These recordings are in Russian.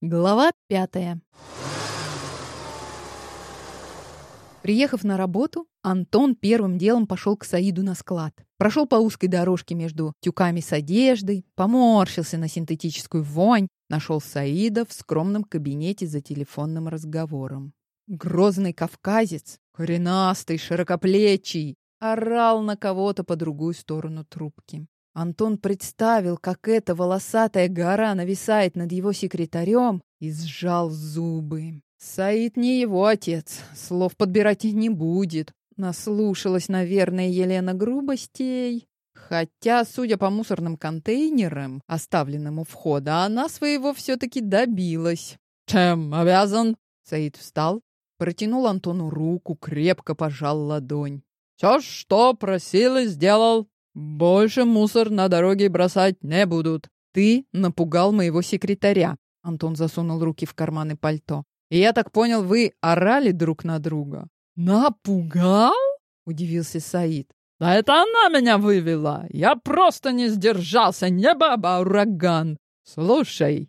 Глава пятая. Приехав на работу, Антон первым делом пошел к Саиду на склад. Прошел по узкой дорожке между тюками с одеждой, поморщился на синтетическую вонь, нашел Саида в скромном кабинете за телефонным разговором. Грозный кавказец, коренастый, широкоплечий, орал на кого-то по другую сторону трубки. Антон представил, как эта волосатая гора нависает над его секретарем и сжал зубы. Саид не его отец, слов подбирать не будет. Наслушалась, наверное, Елена грубостей. Хотя, судя по мусорным контейнерам, оставленным у входа, она своего все-таки добилась. «Чем обязан?» Саид встал, протянул Антону руку, крепко пожал ладонь. «Все, что просил и сделал. «Больше мусор на дороге бросать не будут. Ты напугал моего секретаря». Антон засунул руки в карманы пальто. «И я так понял, вы орали друг на друга?» «Напугал?» — удивился Саид. «Да это она меня вывела! Я просто не сдержался, не баба, а ураган! Слушай!»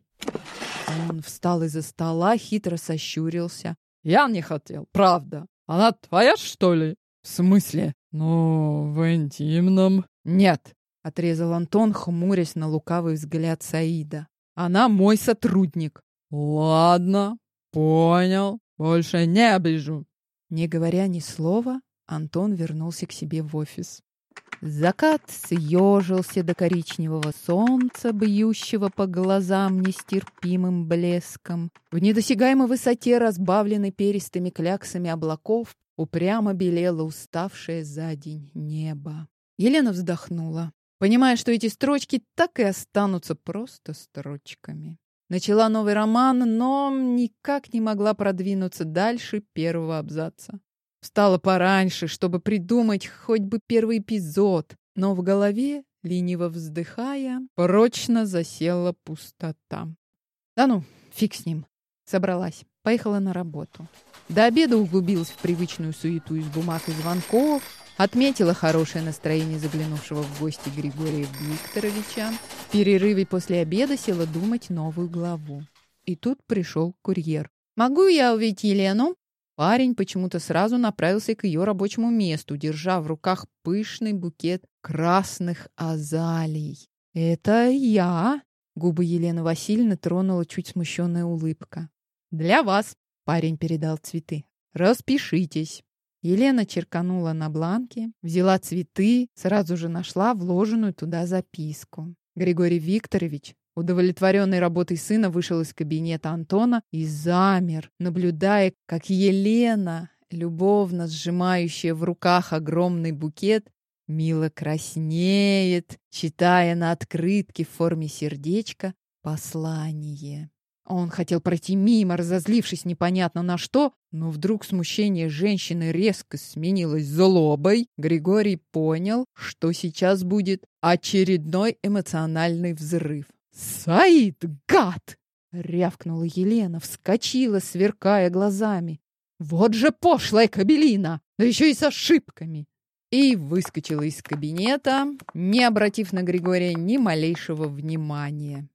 Он встал из-за стола, хитро сощурился. «Я не хотел, правда. Она твоя, что ли?» «В смысле?» «Ну, в интимном...» «Нет», — отрезал Антон, хмурясь на лукавый взгляд Саида. «Она мой сотрудник». «Ладно, понял. Больше не обижу». Не говоря ни слова, Антон вернулся к себе в офис. Закат съежился до коричневого солнца, бьющего по глазам нестерпимым блеском. В недосягаемой высоте, разбавленной перистыми кляксами облаков, упрямо белело уставшее за день небо. Елена вздохнула, понимая, что эти строчки так и останутся просто строчками. Начала новый роман, но никак не могла продвинуться дальше первого абзаца. Встала пораньше, чтобы придумать хоть бы первый эпизод, но в голове, лениво вздыхая, прочно засела пустота. Да ну, фиг с ним. Собралась, поехала на работу. До обеда углубилась в привычную суету из бумаг и звонков, отметила хорошее настроение заглянувшего в гости Григория Викторовича. В перерыве после обеда села думать новую главу. И тут пришел курьер. «Могу я увидеть Елену?» Парень почему-то сразу направился к ее рабочему месту, держа в руках пышный букет красных азалий. «Это я!» Губы Елены Васильевны тронула чуть смущенная улыбка. «Для вас!» Парень передал цветы. «Распишитесь». Елена черканула на бланке, взяла цветы, сразу же нашла вложенную туда записку. Григорий Викторович, удовлетворенный работой сына, вышел из кабинета Антона и замер, наблюдая, как Елена, любовно сжимающая в руках огромный букет, мило краснеет, читая на открытке в форме сердечка послание. Он хотел пройти мимо, разозлившись непонятно на что, но вдруг смущение женщины резко сменилось злобой. Григорий понял, что сейчас будет очередной эмоциональный взрыв. «Саид, гад!» — рявкнула Елена, вскочила, сверкая глазами. «Вот же пошлая кабелина! Да еще и с ошибками!» И выскочила из кабинета, не обратив на Григория ни малейшего внимания.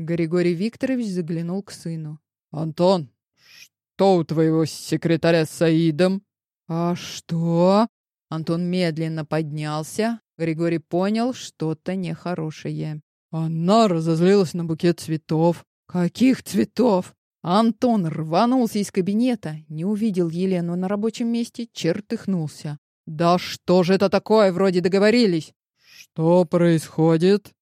Григорий Викторович заглянул к сыну. «Антон, что у твоего секретаря с Саидом?» «А что?» Антон медленно поднялся. Григорий понял что-то нехорошее. Она разозлилась на букет цветов. «Каких цветов?» Антон рванулся из кабинета, не увидел Елену на рабочем месте, чертыхнулся. «Да что же это такое? Вроде договорились». «Что происходит?»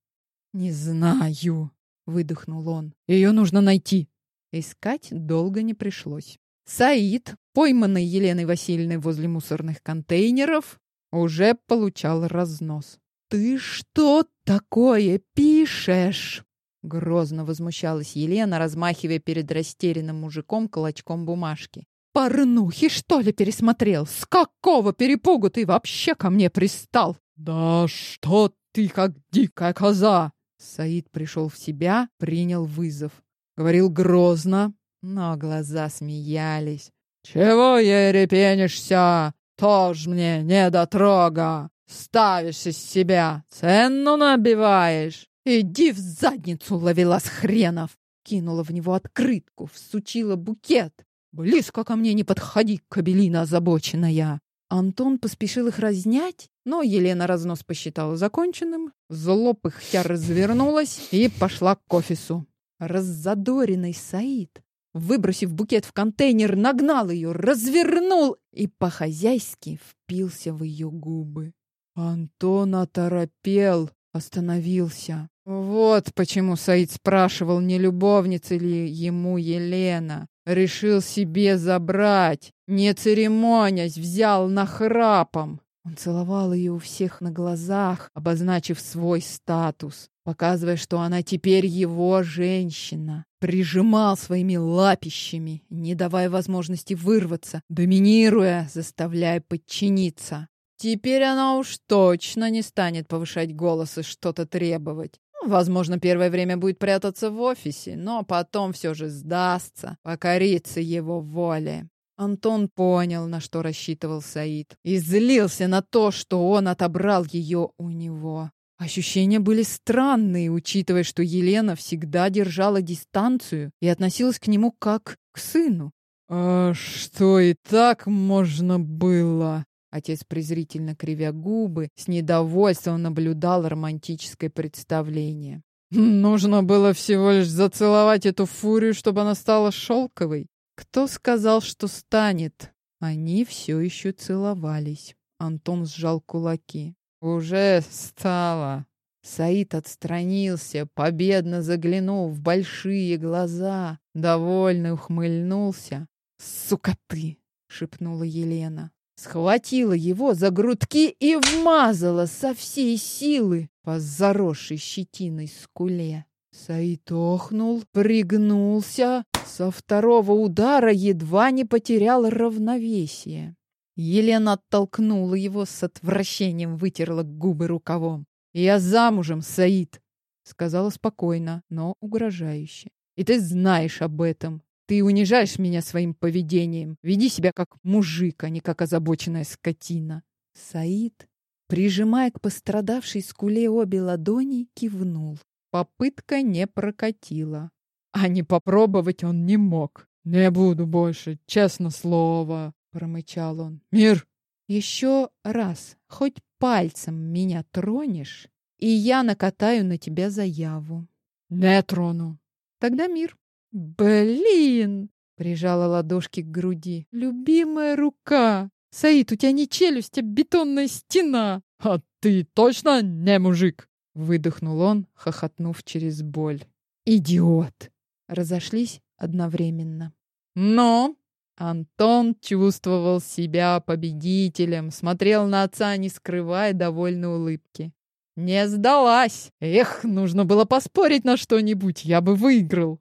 «Не знаю», выдохнул он. Ее нужно найти. Искать долго не пришлось. Саид, пойманный Еленой Васильевной возле мусорных контейнеров, уже получал разнос. «Ты что такое пишешь?» Грозно возмущалась Елена, размахивая перед растерянным мужиком клочком бумажки. «Порнухи, что ли, пересмотрел? С какого перепугу ты вообще ко мне пристал?» «Да что ты, как дикая коза!» Саид пришел в себя, принял вызов. Говорил грозно, но глаза смеялись. «Чего ерепенишься? Тоже мне не дотрога! Ставишь из себя, цену набиваешь! Иди в задницу, ловила с хренов!» кинула в него открытку, всучила букет. «Близко ко мне не подходи, кабелина озабоченная!» Антон поспешил их разнять, но Елена разнос посчитала законченным, зло пыхтя развернулась и пошла к офису. Раззадоренный Саид, выбросив букет в контейнер, нагнал ее, развернул и по-хозяйски впился в ее губы. Антон оторопел, остановился. Вот почему Саид спрашивал, не любовница ли ему Елена. Решил себе забрать, не церемонясь, взял нахрапом. Он целовал ее у всех на глазах, обозначив свой статус, показывая, что она теперь его женщина. Прижимал своими лапищами, не давая возможности вырваться, доминируя, заставляя подчиниться. Теперь она уж точно не станет повышать голос и что-то требовать. Возможно, первое время будет прятаться в офисе, но потом все же сдастся, покорится его воле. Антон понял, на что рассчитывал Саид, и злился на то, что он отобрал ее у него. Ощущения были странные, учитывая, что Елена всегда держала дистанцию и относилась к нему как к сыну. «А что и так можно было?» Отец, презрительно кривя губы, с недовольством наблюдал романтическое представление. «Нужно было всего лишь зацеловать эту фурию, чтобы она стала шелковой. Кто сказал, что станет? Они все еще целовались. Антон сжал кулаки. Уже стало. Саид отстранился, победно заглянул в большие глаза, довольно ухмыльнулся. «Сука ты!» — шепнула Елена. Схватила его за грудки и вмазала со всей силы по заросшей щетиной скуле. Саид охнул, пригнулся, со второго удара едва не потерял равновесие. Елена оттолкнула его с отвращением, вытерла губы рукавом. «Я замужем, Саид!» — сказала спокойно, но угрожающе. «И ты знаешь об этом. Ты унижаешь меня своим поведением. Веди себя как мужик, а не как озабоченная скотина». Саид, прижимая к пострадавшей скуле обе ладони, кивнул. Попытка не прокатила. А не попробовать он не мог. «Не буду больше, честно слово», — промычал он. «Мир!» «Еще раз, хоть пальцем меня тронешь, и я накатаю на тебя заяву». «Не трону». «Тогда мир». «Блин!» — прижала ладошки к груди. «Любимая рука! Саид, у тебя не челюсть, а бетонная стена!» «А ты точно не мужик?» Выдохнул он, хохотнув через боль. «Идиот!» Разошлись одновременно. Но Антон чувствовал себя победителем, смотрел на отца, не скрывая довольной улыбки. «Не сдалась! Эх, нужно было поспорить на что-нибудь, я бы выиграл!»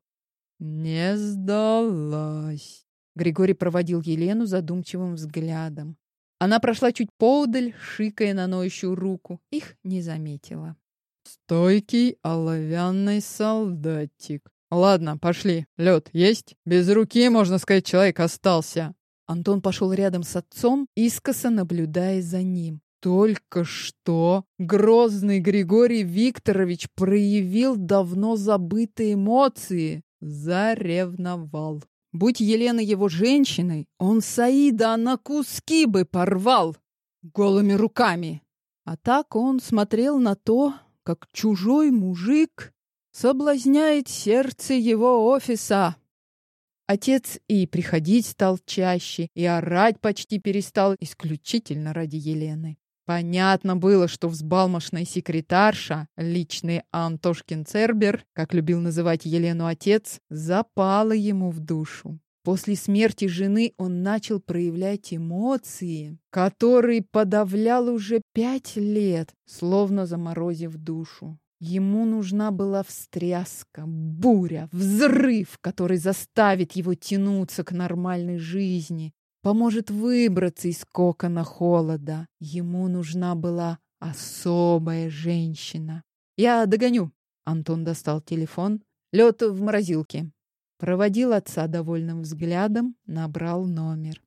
«Не сдалась!» Григорий проводил Елену задумчивым взглядом. Она прошла чуть поудаль, шикая на ноющую руку. Их не заметила. Стойкий оловянный солдатик. Ладно, пошли. Лед есть? Без руки, можно сказать, человек остался. Антон пошел рядом с отцом, искоса наблюдая за ним. Только что грозный Григорий Викторович проявил давно забытые эмоции. Заревновал. Будь Елена его женщиной, он Саида на куски бы порвал голыми руками. А так он смотрел на то, как чужой мужик соблазняет сердце его офиса. Отец и приходить стал чаще, и орать почти перестал исключительно ради Елены. Понятно было, что взбалмошная секретарша, личный Антошкин Цербер, как любил называть Елену отец, запала ему в душу. После смерти жены он начал проявлять эмоции, которые подавлял уже пять лет, словно заморозив душу. Ему нужна была встряска, буря, взрыв, который заставит его тянуться к нормальной жизни, поможет выбраться из кокона холода. Ему нужна была особая женщина. «Я догоню!» Антон достал телефон. «Лед в морозилке. Проводил отца довольным взглядом, набрал номер.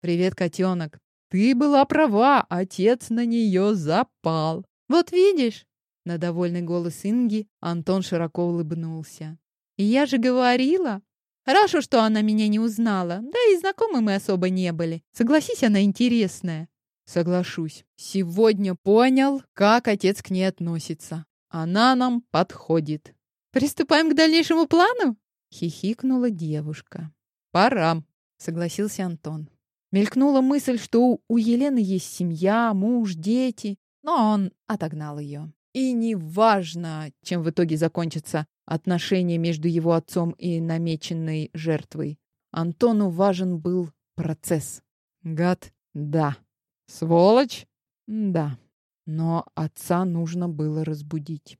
«Привет, котенок. Ты была права, отец на нее запал. Вот видишь, На довольный голос Инги Антон широко улыбнулся. «Я же говорила! Хорошо, что она меня не узнала. Да и знакомы мы особо не были. Согласись, она интересная». Соглашусь. Сегодня понял, как отец к ней относится. Она нам подходит. Приступаем к дальнейшему плану? Хихикнула девушка. Пора, согласился Антон. Мелькнула мысль, что у Елены есть семья, муж, дети, но он отогнал ее. И неважно, чем в итоге закончатся отношения между его отцом и намеченной жертвой. Антону важен был процесс. Гад? Да. Сволочь? Да. Но отца нужно было разбудить.